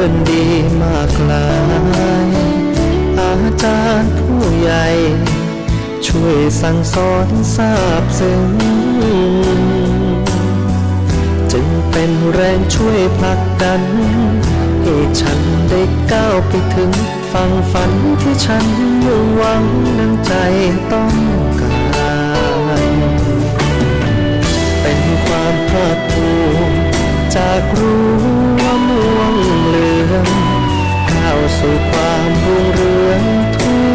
อนดีมากลาย อาจารย์ผู้ใหญ่ ช่วยสั่งสอนทราบซึ้งจึงเป็นแรงช่วยผลักดัน ให้ฉันได้ก้าวไปถึงฝั่งฝันที่ฉันมุ่งหวังนั้นใจต้องการเป็นความภาคภูมิจากรู้ ก้าวสู่ความรุ่งเรืองทั่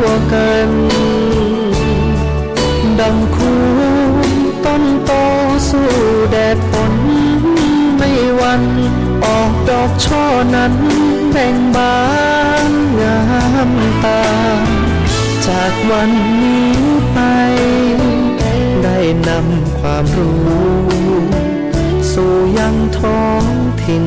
วกัน ดังคูต้นโตสู้แดดฝนไม่วันออกดอกช่อนั้นแบ่งบานงามตา จากวันนี้ไป ได้นำความรู้ สู่ยังท้องถิ่น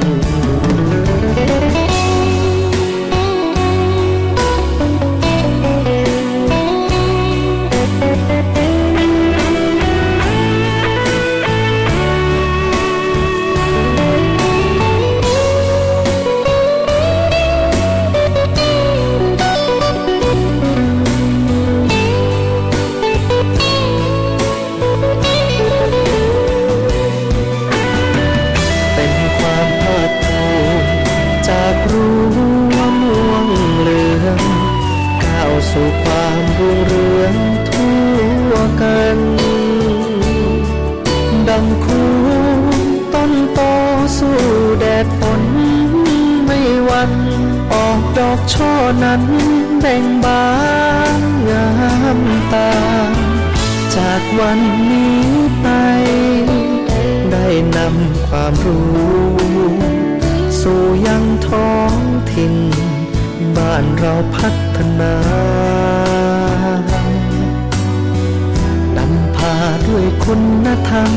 ณธรรม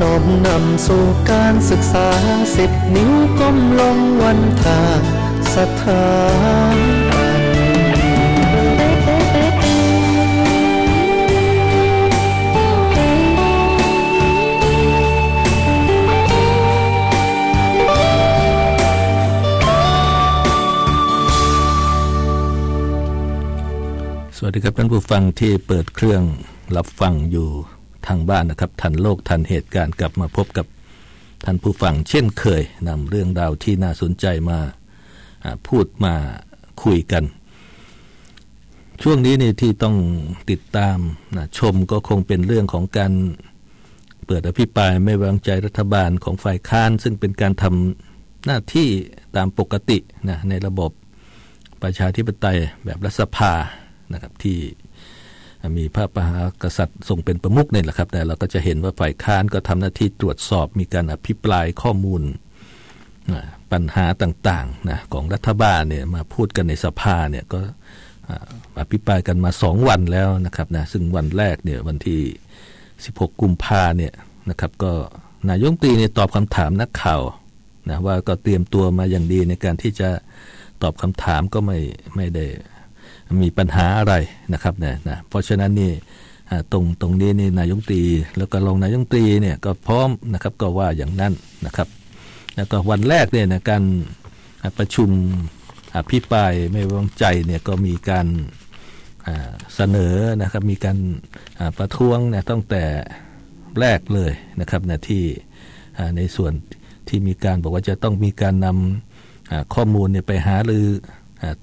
น้อมนำสู่การศึกษาสิบนิ้วก้มลงวันทาสถานสวัสดีครับท่านผู้ฟังที่เปิดเครื่องรับฟังอยู่ ทางบ้านนะครับ ทันโลกทันเหตุการณ์กลับมาพบกับท่านผู้ฟังเช่นเคยนำเรื่องราวที่น่าสนใจมาพูดมาคุยกัน ช่วงนี้นี่ที่ต้องติดตามนะชมก็คงเป็นเรื่องของการเปิดอภิปรายไม่วางใจรัฐบาลของฝ่ายค้าน ซึ่งเป็นการทำหน้าที่ตามปกตินะในระบบประชาธิปไตยแบบรัฐสภานะครับที่ มีพระมหากษัตริย์ทรงเป็นประมุขเนี่ยแหละครับแต่เราก็จะเห็นว่าฝ่ายค้านก็ทำหน้าที่ตรวจสอบมีการอภิปรายข้อมูลปัญหาต่างๆนะของรัฐบาลเนี่ยมาพูดกันในสภาเนี่ยก็อภิปรายกันมาสองวันแล้วนะครับนะซึ่งวันแรกเนี่ยวันที่ 16 กุมภาเนี่ยนะครับก็นายงตีเนี่ยตอบคำถามนักข่าวนะว่าก็เตรียมตัวมาอย่างดีในการที่จะตอบคำถามก็ไม่ไม่ได้ มีปัญหาอะไรนะครับเนี่ยนะเพราะฉะนั้นนี่ตรงตรงนี้นี่นายงตรีแล้วก็รองนายงตรีเนี่ยก็พร้อมนะครับก็ว่าอย่างนั้นนะครับ แล้วก็วันแรกเนี่ยนะการประชุมอภิปรายไม่ไว้วางใจเนี่ยก็มีการเสนอนะครับมีการประท้วงนี่ยตั้งแต่แรกเลยนะครับนะที่ในส่วนที่มีการบอกว่าจะต้องมีการนำข้อมูลเนี่ยไปหาหรือ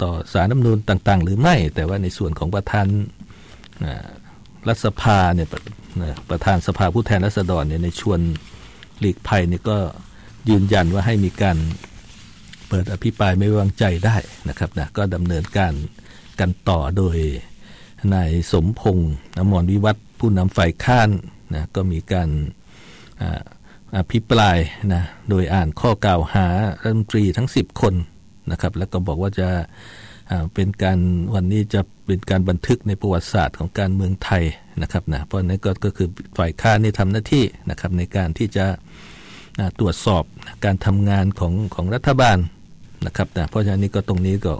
ต่อสารน้ำนูนต่างๆ หรือไม่ แต่ว่าในส่วนของประธานรัฐสภาเนี่ยประธานสภาผู้แทนราษฎรเนี่ยในชวนหลีกภัยเนี่ยก็ยืนยันว่าให้มีการเปิดอภิปรายไม่วางใจได้นะครับนะก็ดำเนินการกันต่อโดยนายสมพงษ์อมรวิวัฒผู้นำฝ่ายค้านนะก็มีการอภิปรายนะโดยอ่านข้อกล่าวหารัฐมนตรีทั้ง 10 คน นะครับ แล้วก็บอกว่าจะเป็นการวันนี้จะเป็นการบันทึกในประวัติศาสตร์ของการเมืองไทยนะครับนะเพราะนั้นก็ก็คือฝ่ายค้านนี่ทำหน้าที่นะครับในการที่จะตรวจสอบการทำงานของของรัฐบาลนะครับนะเพราะฉะนั้นก็ตรงนี้ก็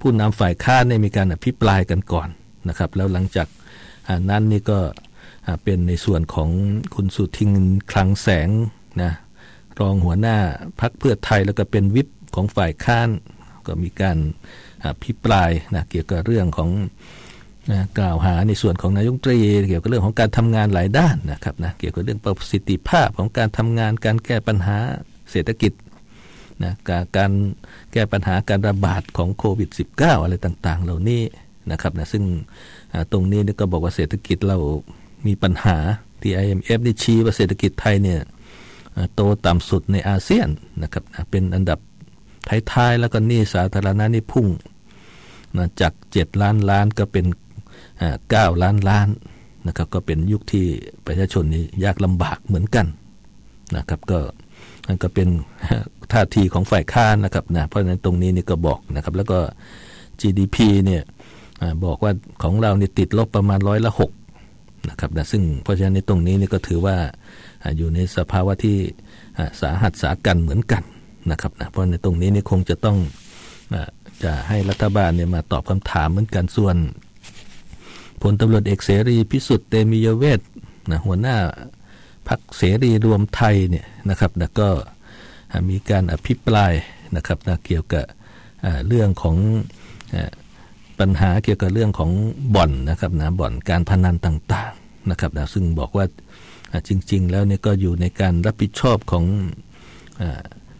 ผู้นำฝ่ายค้านเนี่มีการอภิปรายกันก่อนนะครับ แล้วหลังจากนั้นนี่ก็เป็นในส่วนของคุณสุทิงคลังแสงนะรองหัวหน้าพักเพื่อไทยแล้วก็เป็นวิป ของฝ่ายค้านก็มีการอภิปรายนะเกี่ยวกับเรื่องของนะกล่าวหาในส่วนของนายกตรี เกี่ยวกับเรื่องของการทำงานหลายด้านนะครับนะเกี่ยวกับเรื่องประสิทธิภาพของการทำงานการแก้ปัญหาเศรษฐกิจนะการแก้ปัญหาการระบาดของโควิด -19 อะไรต่าง ๆ เหล่านี้นะครับนะซึ่งตรงนี้นี่ก็บอกว่าเศรษฐกิจเรามีปัญหาที่ IMF ได้ชี้ว่าเศรษฐกิจไทยเนี่ยโตต่ำสุดในอาเซียนนะครับเป็นอันดับ ท้ายๆ แล้วก็นี่สาธารณะนี่พุ่งนะจาก7ล้านล้านก็เป็น9ล้านล้านนะครับก็เป็นยุคที่ประชาชนนี่ยากลำบากเหมือนกันนะครับก็นั่นก็เป็นท่าทีของฝ่ายค้านนะครับนะเพราะฉะนั้นตรงนี้นี่ก็บอกนะครับแล้วก็ GDP เนี่ยบอกว่าของเราเนี่ยติดลบประมาณร้อยละหกนะครับนะซึ่งเพราะฉะนั้นในตรงนี้นี่ก็ถือว่าอยู่ในสภาวะที่สาหัสสากันเหมือนกัน นะครับนะเพราะในตรงนี้นี่คงจะต้องจะให้รัฐบาลเนี่ยมาตอบคำถามเหมือนกันส่วนพลตำรวจเอกเสรีพิสุทธิ์เตมียเวทนะหัวหน้าพักเสรีรวมไทยเนี่ยนะครับนะก็มีการอภิปรายนะครับนะเกี่ยวกับเรื่องของปัญหาเกี่ยวกับเรื่องของบ่อนนะครับนะบ่อนการพนันต่างๆนะครับนะซึ่งบอกว่าจริง ๆ แล้วเนี่ยก็อยู่ในการรับผิดชอบของ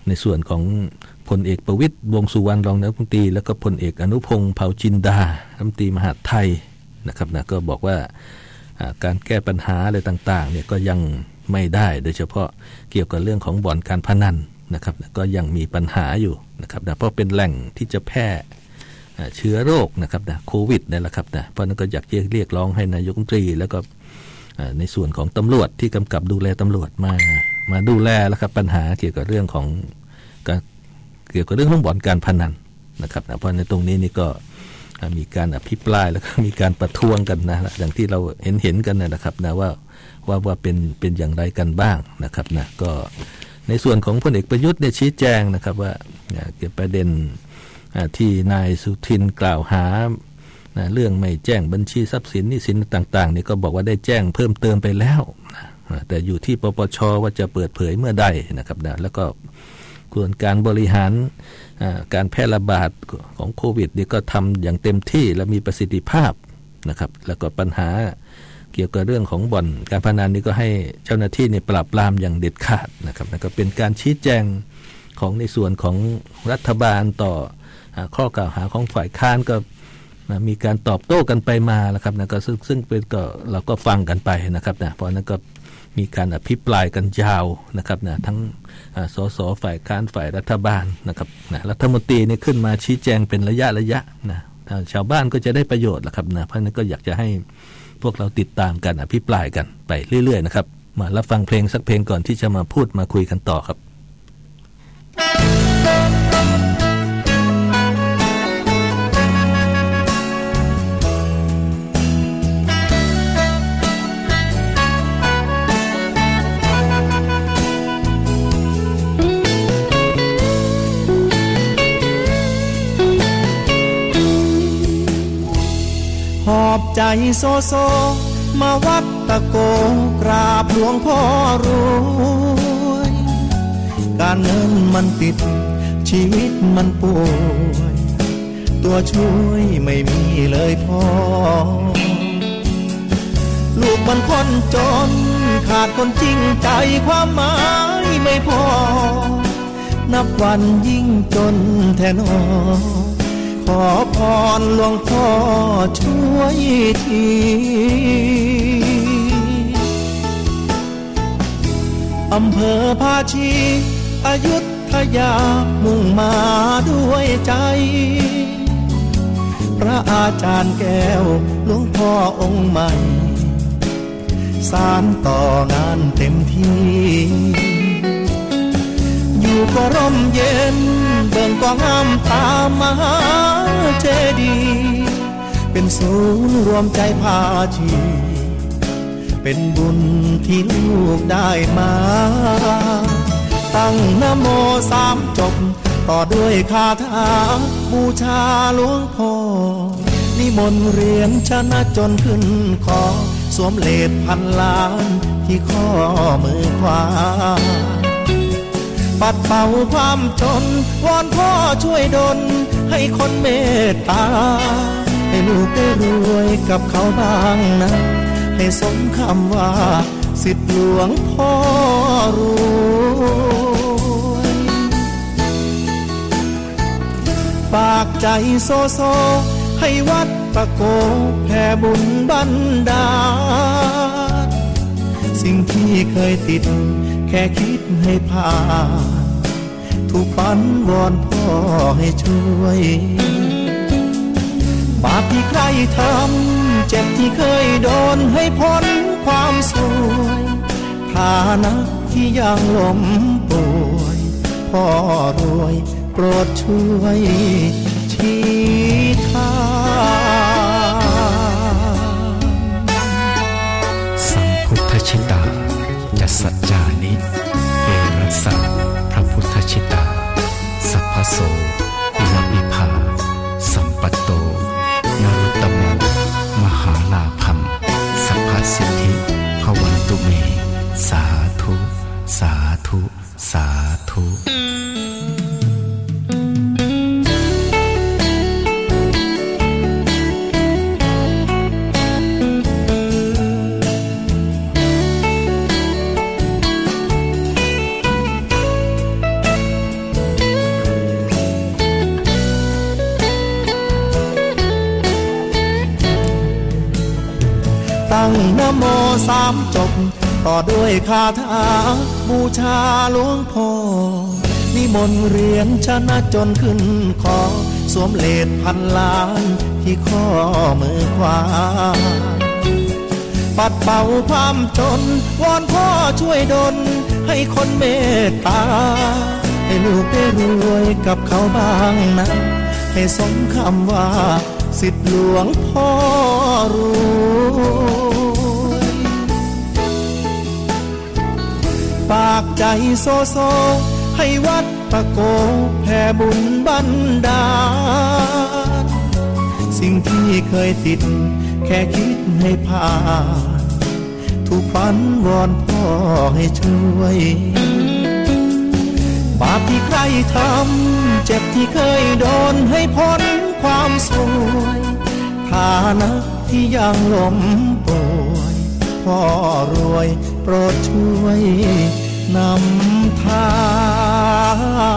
ในส่วนของพลเอกประวิตยวงสุวรรณรองนายกรัฐมนตรีแล้วก็พลเอกอนุพงศ์เผ่าจินดารัฐมนตรีมหาดไทยนะครับนะก็บอกว่าการแก้ปัญหาอะไรต่างๆเนี่ยก็ยังไม่ได้โดยเฉพาะเกี่ยวกับเรื่องของบ่อนการพนันนะครับก็ยังมีปัญหาอยู่นะครับนะเพราะเป็นแหล่งที่จะแพร่เชื้อโรคนะครับนะโควิดนี่แหละครับนะเพราะนั้นก็อยากเรียกร้องให้นายกรัฐมนตรี แล้วก็ในส่วนของตำรวจที่กำกับดูแลตำรวจมา มาดูแลแล้วครับปัญหาเกี่ยวกับเรื่องของเกี่ยวกับเรื่องของบ่อนการพนันนะครับนะเพราะในตรงนี้นี่ก็มีการอภิปรายแล้วก็มีการประท้วงกันนะอย่างที่เราเห็นเห็นกันนะครับนะว่าว่าว่าเป็นเป็นอย่างไรกันบ้างนะครับนะก็ในส่วนของพลเอกประยุทธ์เนี่ยชี้แจงนะครับว่าเกี่ยวกับประเด็นที่นายสุทินกล่าวหาเรื่องไม่แจ้งบัญชีทรัพย์สินนี่สินต่างๆนี่ก็บอกว่าได้แจ้งเพิ่มเติมไปแล้ว แต่อยู่ที่ปปชว่าจะเปิดเผยเมื่อใดนะครับนะแล้วก็ส่วนการบริหารการแพร่ระบาดของโควิดนี่ก็ทำอย่างเต็มที่และมีประสิทธิภาพนะครับ แล้วก็ปัญหาเกี่ยวกับเรื่องของบ่อนการพนันนี่ก็ให้เจ้าหน้าที่เนี่ยปราบปรามอย่างเด็ดขาดนะครับแล้วก็เป็นการชี้แจงของในส่วนของรัฐบาลต่อข้อกล่าวหาของฝ่ายค้านก็มีการตอบโต้กันไปมาแล้วครับนะก็ซึ่งซึ่งเป็นก็เราก็ฟังกันไปนะครับนะเพราะนั้นก็ มีการอภิปรายกันยาวนะครับนะทั้งสสฝ่ายการฝ่ายรัฐบาลนะครับนะรัฐมนตรีนี่ขึ้นมาชี้แจงเป็นระยะระยะนะชาวบ้านก็จะได้ประโยชน์แหละครับนะเพราะนั้นก็อยากจะให้พวกเราติดตามกันอภิปรายกันไปเรื่อยๆนะครับมารับฟังเพลงสักเพลงก่อนที่จะมาพูดมาคุยกันต่อครับ อบใจโซโซ มาวัดตะโกกราบหลวงพ่อรวย การเงินมันติด ชีวิตมันป่วย ตัวช่วยไม่มีเลยพ่อ ลูกมันคนจน ขาดคนจริงใจความหมายไม่พอ นับวันยิ่งจนแทนอ ขอพรหลวงพ่อช่วยทีอำเภอภาชีอายุทยามุ่งมาด้วยใจ พระอาจารย์แก้วหลวงพ่อองค์ใหม่ สารต่องานเต็มที่ อยู่ก็ร่มเย็น เบิ่งก็งามตามมหาเจดี เป็นศูนย์รวมใจพาชี เป็นบุญที่ลูกได้มา ตั้งนโมสามจบ ต่อด้วยคาถาบูชาหลวงพ่อนิมนต์เรียนชนะจนขึ้นคอสวมเลดพันล้านที่ข้อมือขวา ปัดเป่าความจน วอนพ่อช่วยดล ให้คนเมตตา ให้ลูกได้รวยกับเขาบ้างนะ ให้สมคำว่า สิทธิหลวงพ่อรวยฝากใจโซโซ ให้วัดตะโกแผ่บุญบันดาล สิ่งที่เคยติด แค่คิดให้ผ่านถูกฝันวอนพ่อให้ช่วยบาปที่ใครทำเจ็บที่เคยโดนให้พ้นความสวยฐานะที่ยังล้มป่วยพ่อรวยโปรดช่วยชี้ทาง สัังนโมสามจบ ต่อด้วยคาถาบูชาหลวงพ่อนิมนต์เรียนชนะจนขึ้นคอสวมเลดพันล้านที่ข้อมือขวา ปัดเป่าความจน วอนพ่อช่วยดลให้คนเมตตา ให้ลูกได้รวยกับเขาบ้างนะ ให้สมคำว่า สิทธิหลวงพ่อรู้ ฝากใจโซโซ ให้วัดตะโกแผ่บุญบันดาล สิ่งที่เคยติด แค่คิดให้ผ่านถูกฝันวอนพ่อให้ช่วย บาปที่ใครทำ เจ็บที่เคยโดนให้พ้นความสวยฐานะที่ยังล้มป่วยพ่อรวยโปรดช่วย นำทาง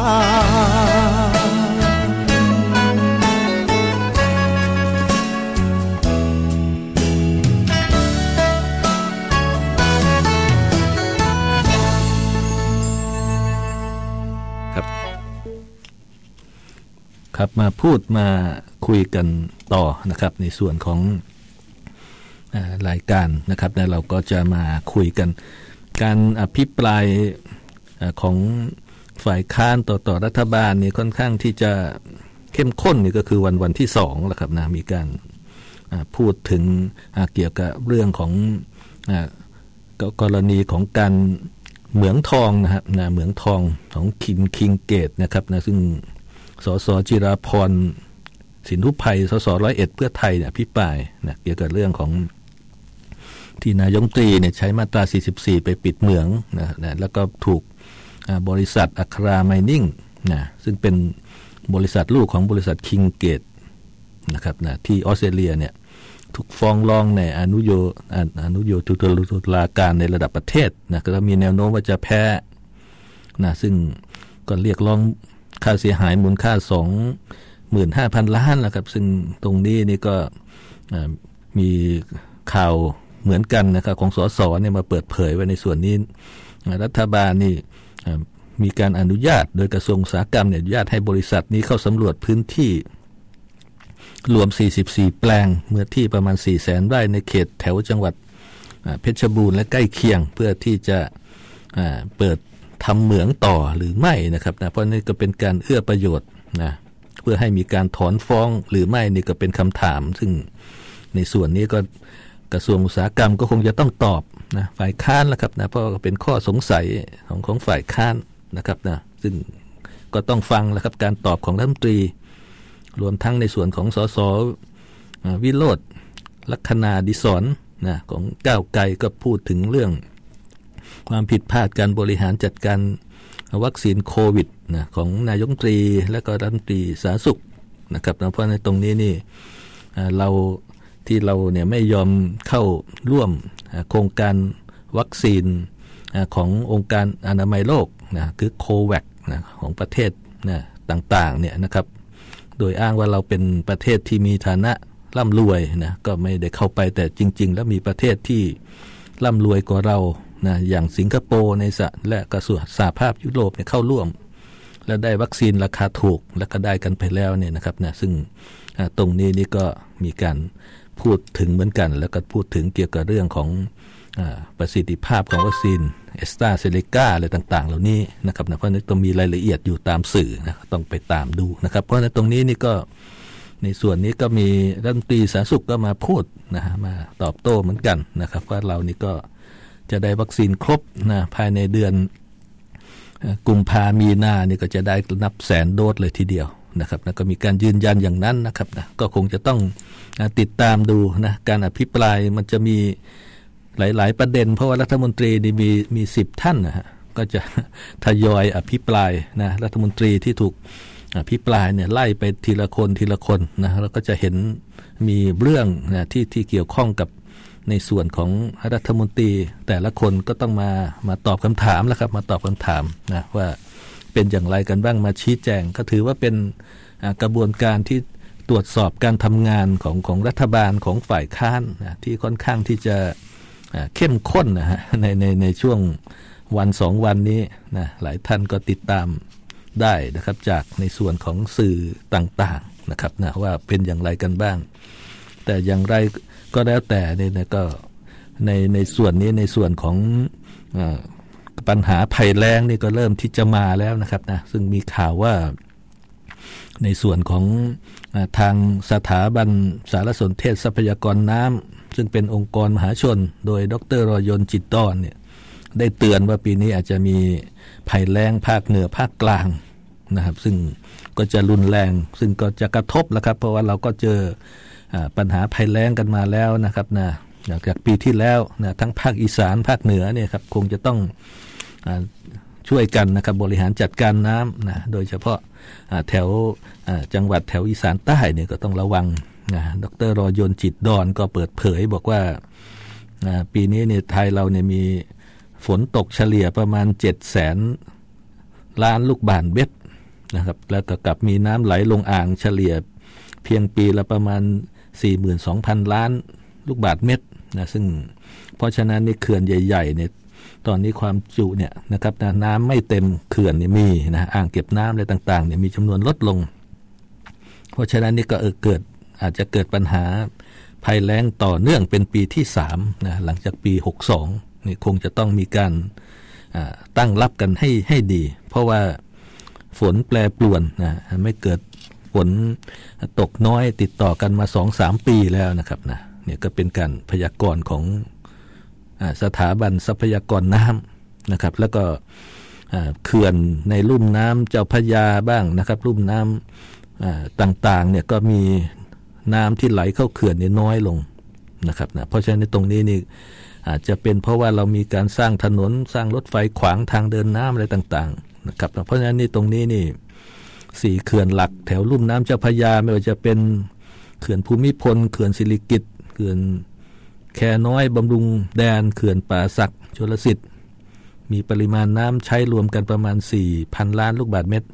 ครับมาพูดมาคุยกันต่อนะครับ ในส่วนของรายการนะครับแล้วเราก็จะมาคุยกัน การอภิปรายอของฝ่ายค้านต่อต่อรัฐบาลนี่ค่อนข้างที่จะเข้มข้นนี่ก็คือวันวันที่สองแหล้วครับนะมีการพูดถึงเกี่ยวกับเรื่องของอกกรณีของการเหมืองทองนะครับนะเหมืองทองของคินคิงเกตนะครับนะซึ่งสสจิราพรสินทุภัยสสร้อยเอ็ดเพื่อไทยเนี่ยพิปรายนะเกี่ยวกับเรื่องของ ที่นายงตรีเนี่ยใช้มาตรา 44 ไปปิดเหมืองนะนะแล้วก็ถูกบริษัทอัคราไมนิ่งนะซึ่งเป็นบริษัทลูกของบริษัทคิงเกตนะครับนะที่ออสเตรเลียเนี่ยถูกฟ้องร้องในอนุโยอนุโยตุตุลาการในระดับประเทศนะก็มีแนวโน้มว่าจะแพ้นะซึ่งก็เรียกร้องค่าเสียหายมูลค่า 25,000 ล้านแล้วครับ ซึ่งตรงนี้นี่ก็มีข่าว เหมือนกันนะครับของสสเนี่ยมาเปิดเผยไว้ในส่วนนี้ รัฐบาลนี่มีการอนุญาตโดยกระทรวงอุตสาหกรรมเนี่ยอนุญาตให้บริษัทนี้เข้าสำรวจพื้นที่ รวม 44 แปลงเมื่อที่ประมาณ 4 0 0แสนไร่ในเขตแถวจังหวัดเพชรบูรณ์และใกล้เคียงเพื่อที่จะเปิดทำเหมืองต่อหรือไม่นะครับนะเพราะนี่ก็เป็นการเอื้อประโยชน์นะเพื่อให้มีการถอนฟ้องหรือไม่นี่ก็เป็นคำถาม ซึ่งในส่วนนี้ก็ กระทรวงอุตสาหกรรมก็คงจะต้องตอบนะฝ่ายค้านแล้วครับนะเพราะเป็นข้อสงสัยของของฝ่ายค้านนะครับนะซึ่งก็ต้องฟังแล้วครับการตอบของรัฐมนตรี รวมทั้งในส่วนของสสวิโรธลัคนาดิศรนะของก้าวไกลก็พูดถึงเรื่อง ความผิดพลาดการบริหารจัดการวัคซีนโควิดนะของนายกตรีและก็รัฐมนตรีสาธารณสุขนะครับนะเพราะในตรงนี้นี่เรา ที่เราเนี่ยไม่ยอมเข้าร่วมโครงการวัคซีนขององค์การอนามัยโลกนะคือโควัคนะของประเทศนะต่างๆเนี่ยนะครับ โดยอ้างว่าเราเป็นประเทศที่มีฐานะร่ำรวยนะก็ไม่ได้เข้าไปแต่จริง ๆ แล้วมีประเทศที่ร่ำรวยกว่าเรานะอย่างสิงคโปร์ในสะและกระทรวงสหภาพยุโรปเนี่ยเข้าร่วม และได้วัคซีนราคาถูกและก็ได้กันไปแล้วเนี่ยนะครับนะซึ่งตรงนี้นี่ก็มีการ พูดถึงเหมือนกัน แล้วก็พูดถึงเกี่ยวกับเรื่องของอประสิทธิภาพของวัคซีนเอสตราเซเลกาอะไรต่างๆ เหล่านี้นะครับนะเพราะนั้นต้องมีรายละเอียดอยู่ตามสื่อนะต้องไปตามดูนะครับ เพราะนั้นตรงนี้นี่ก็ในส่วนนี้ก็มีรัฐมนตรีสาธารณสุขก็มาพูดนะฮะมาตอบโต้เหมือนกันนะครับ ว่าเรานี่ก็จะได้วัคซีนครบนะภายในเดือนกุมภามีนานี่ก็จะได้นับแสนโดสเลยทีเดียว นะครับนะก็มีการยืนยันอย่างนั้นนะครับนะก็คงจะต้องติดตามดูนะการอภิปรายมันจะมีหลาย ๆ ประเด็น เพราะว่ารัฐมนตรีนี่มีมีสิบท่านนะฮะก็จะทยอยอภิปรายนะรัฐมนตรีที่ถูกอภิปรายเนี่ยไล่ไปทีละคนทีละคนนะแล้วก็จะเห็นมีเรื่องนะที่ที่เกี่ยวข้องกับในส่วนของรัฐมนตรี แต่ละคนก็ต้องมามาตอบคำถามแล้วครับมาตอบคำถามนะว่า เป็นอย่างไรกันบ้างมาชี้แจง ก็ถือว่าเป็นกระบวนการที่ตรวจสอบการทำงานของของรัฐบาลของฝ่ายค้านนะที่ค่อนข้างที่จะเข้มข้นนะฮะในในในช่วงวันสองวันนี้นะหลายท่านก็ติดตามได้นะครับจากในส่วนของสื่อต่างๆนะครับนะว่าเป็นอย่างไรกันบ้าง แต่อย่างไรก็แล้วแต่เนี่ยนะก็ในในส่วนนี้ในส่วนของ ปัญหาภัยแล้งนี่ก็เริ่มที่จะมาแล้วนะครับนะซึ่งมีข่าวว่าในส่วนของทางสถาบันสารสนเทศทรัพยากรน้ำซึ่งเป็นองค์กรมหาชน โดยดรรอยนจิตตอนเนี่ยได้เตือนว่าปีนี้อาจจะมีภัยแล้งภาคเหนือภาคกลางนะครับ ซึ่งก็จะรุนแรง ซึ่งก็จะกระทบแล้วครับ เพราะว่าเราก็เจอปัญหาภัยแล้งกันมาแล้วนะครับนะจากปีที่แล้วนะทั้งภาคอีสานภาคเหนือเนี่ยครับคงจะต้อง ช่วยกันนะครับบริหารจัดการน้ำนะโดยเฉพาะแถวจังหวัดแถวอีสานใต้เนี่ยก็ต้องระวังนะดรรอยนจิตดอนก็เปิดเผยบอกว่าปีนี้เนี่ยไทยเราเนี่ยมีฝนตกเฉลี่ยประมาณ7 0 0แสนล้านลูกบาศก์เมตรนะครับแล้วก็กับมีน้ำไหลลงอ่างเฉลี่ยเพียงปีละประมาณ 42,000 ล้านลูกบาศก์เมตรนะซึ่งเพราะฉะนั้นในเขื่อนใหญ่ๆเนี่ย ตอนนี้ความจุเนี่ยนะครับน้ำไม่เต็มเขื่อนเนี่ยมีนะอ่างเก็บน้ำอะไรต่างๆเนี่ยมีจำนวนลดลง เพราะฉะนั้นนี่ก็เออเกิดอาจจะเกิดปัญหาภัยแล้งต่อเนื่องเป็นปีที่สามนะหลังจากปี 62นี่คงจะต้องมีการตั้งรับกันให้ให้ดี เพราะว่าฝนแปรปรวนนะไม่เกิดฝนตกน้อยติดต่อกันมาสองสามปีแล้วนะครับนะเนี่ยก็เป็นการพยากรณ์ของ สถาบันทรัพยากรน้ำนะครับ แล้วก็เขื่อนในลุ่มน้ำเจ้าพยาบ้างนะครับลุ่มน้ำต่างๆเนี่ยก็มีน้ำที่ไหลเข้าเขื่อนนี่น้อยลงนะครับนะเพราะฉะนั้นตรงนี้นี่อาจจะเป็นเพราะว่าเรามีการสร้างถนนสร้างรถไฟขวางทางเดินน้ำอะไรต่างๆนะครับเพราะฉะนั้นนี่ตรงนี้นี่สี่เขื่อนหลักแถวลุ่มน้ำเจ้าพยาไม่ว่าจะเป็นเขื่อนภูมิพลเขื่อนศิริกิตเขื่อน แคน้อยบำรุงแดนเขื่อนป่าสักชลสิทธิ์มีปริมาณน้ำใช้รวมกันประมาณ 4,000 ล้านลูกบาศก์เมตร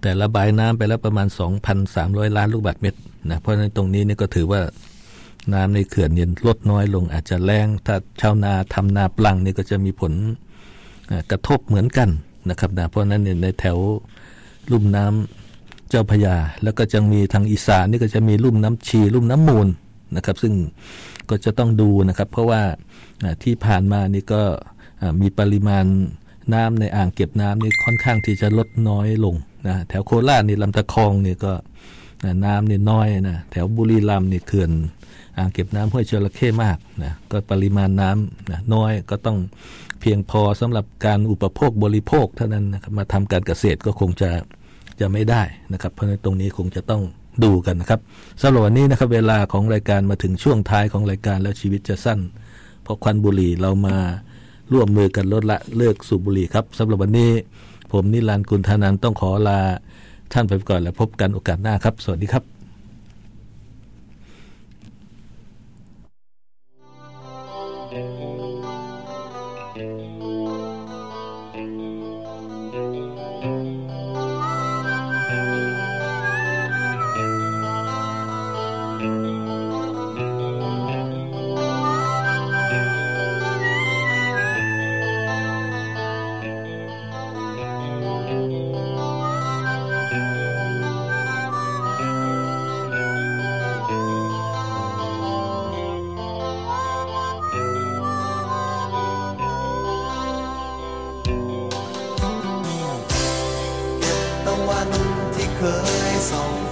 แต่ระบายน้ำไปแล้วประมาณ 2,300 ล้านลูกบาศก์เมตรนะเพราะฉะนั้นตรงนี้นี่ก็ถือว่าน้ำในเขื่อนเนี่ยลดน้อยลงอาจจะแรงถ้าชาวนาทำนาปลังนี่ก็จะมีผลกระทบเหมือนกันนะครับนะเพราะนั้นเนี่ยในแถวลุ่มน้ำเจ้าพยา แล้วก็จะมีทางอีสานนี่ก็จะมีลุ่มน้ำชี ลุ่มน้ำมูล นะครับ ซึ่งก็จะต้องดูนะครับ เพราะว่าที่ผ่านมานี่ก็มีปริมาณน้ำในอ่างเก็บน้ำนี่ค่อนข้างที่จะลดน้อยลงนะแถวโคราชนี่ลำตะคองนี่ก็น้ำนี่น้อยนะแถวบุรีรัมย์นี่เขื่อนอ่างเก็บน้ำห้วยจระเข้มากนะก็ปริมาณน้ำนะน้อยก็ต้องเพียงพอสำหรับการอุปโภคบริโภคเท่านั้นนะครับมาทำการเกษตรก็คงจะจะไม่ได้นะครับ เพราะฉะนั้นตรงนี้คงจะต้อง ดูกันนะครับสำหรับวันนี้นะครับเวลาของรายการมาถึงช่วงท้ายของรายการแล้วชีวิตจะสั้น เพราะควันบุหรี่เรามาร่วมมือกันลดละเลิกสูบบุหรี่ครับสำหรับวันนี้ ผมนิรันดร์กุลธานันต้องขอลาท่านไปก่อนแล้วพบกันโอกาสหน้าครับ สวัสดีครับ ส่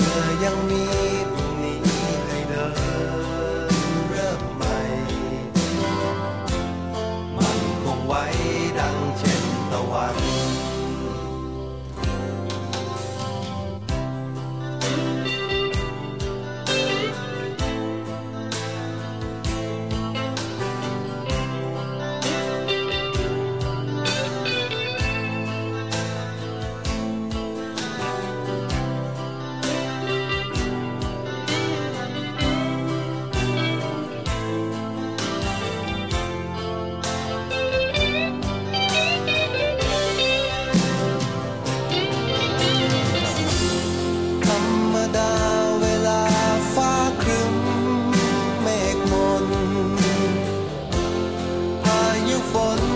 องให้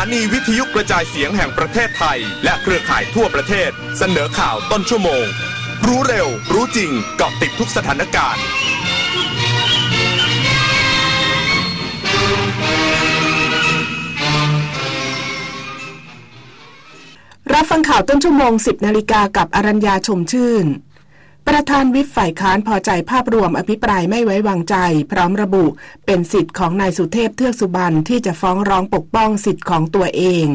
านีวิทยุกระจายเสียงแห่งประเทศไทย และเครือข่ายทั่วประเทศ เสนอข่าวต้นชั่วโมง รู้เร็ว รู้จริงเกาะติดทุกสถานการณ์ รับฟังข่าวต้นชั่วโมง 10 นาฬิกากับอรัญญาชมชื่น ประธานวิปฝ่ายค้านพอใจภาพรวมอภิปรายไม่ไว้วางใจ พร้อมระบุเป็นสิทธิ์ของนายสุเทพเทือกสุบรรณที่จะฟ้องร้องปกป้องสิทธิ์ของตัวเอง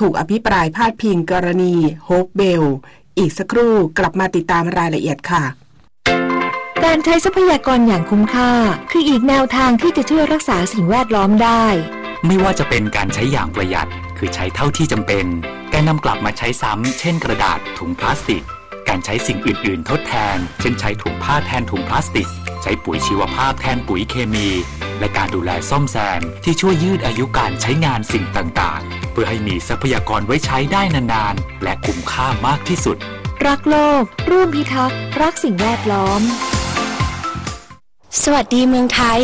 ถูกอภิปรายพาดพิงกรณีโฮปเบล อีกสักครู่กลับมาติดตามรายละเอียดค่ะการใช้ทรัพยากรอย่างคุ้มค่า คืออีกแนวทางที่จะช่วยรักษาสิ่งแวดล้อมได้ ไม่ว่าจะเป็นการใช้อย่างประหยัด คือใช้เท่าที่จำเป็น การนำกลับมาใช้ซ้ำเช่นกระดาษถุงพลาสติก การใช้สิ่งอื่น ๆ ทดแทน เช่นใช้ถุงผ้าแทนถุงพลาสติก ใช้ปุ๋ยชีวภาพแทนปุ๋ยเคมี และการดูแลซ่อมแซมที่ช่วยยืดอายุการใช้งานสิ่งต่าง ๆ เพื่อให้มีทรัพยากรไว้ใช้ได้นาน ๆ และคุ้มค่ามากที่สุด รักโลก ร่วมพิทักษ์ รักสิ่งแวดล้อม สวัสดีเมืองไทย